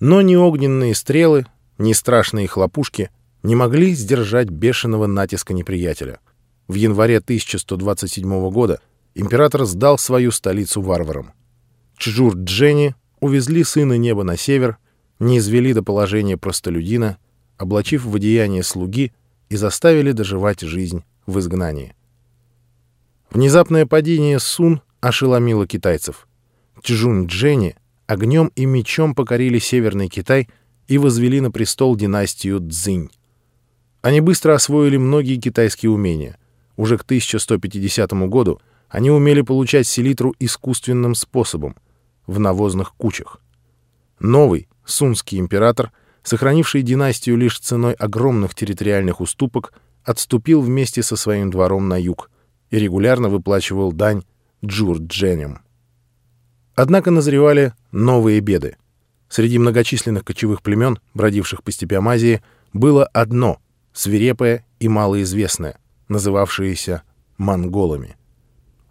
Но ни огненные стрелы, ни страшные хлопушки не могли сдержать бешеного натиска неприятеля. В январе 1127 года император сдал свою столицу варварам. Чжур-Дженни увезли сына неба на север, не извели до положения простолюдина, облачив в одеяние слуги и заставили доживать жизнь в изгнании. Внезапное падение Сун ошеломило китайцев. Чжун-Дженни огнем и мечом покорили Северный Китай и возвели на престол династию Цзинь. Они быстро освоили многие китайские умения. Уже к 1150 году они умели получать селитру искусственным способом — в навозных кучах. Новый, сунский император, сохранивший династию лишь ценой огромных территориальных уступок, отступил вместе со своим двором на юг и регулярно выплачивал дань джур-дженям. Однако назревали новые беды. Среди многочисленных кочевых племен, бродивших по степям Азии, было одно, свирепое и малоизвестное, называвшееся монголами.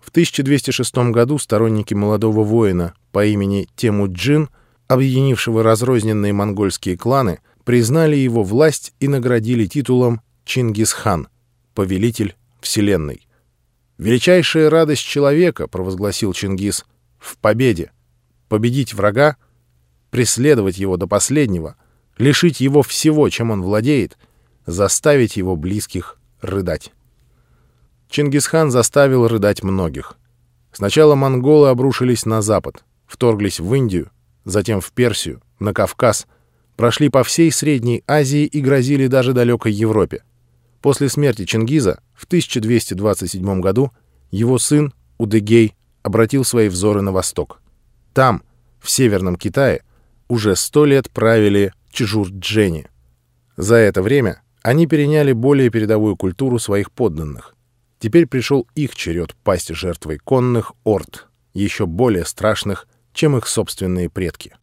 В 1206 году сторонники молодого воина по имени Темуджин, объединившего разрозненные монгольские кланы, признали его власть и наградили титулом Чингисхан, повелитель Вселенной. «Величайшая радость человека», — провозгласил Чингис, — «в победе. Победить врага, преследовать его до последнего, лишить его всего, чем он владеет, заставить его близких рыдать». Чингисхан заставил рыдать многих. Сначала монголы обрушились на запад, вторглись в Индию, затем в Персию, на Кавказ, прошли по всей Средней Азии и грозили даже далекой Европе. После смерти Чингиза в 1227 году его сын Удыгей обратил свои взоры на восток. Там, в Северном Китае, уже сто лет правили Чжур-Джени. За это время они переняли более передовую культуру своих подданных. Теперь пришел их черед пасть жертвой конных орд, еще более страшных, чем их собственные предки.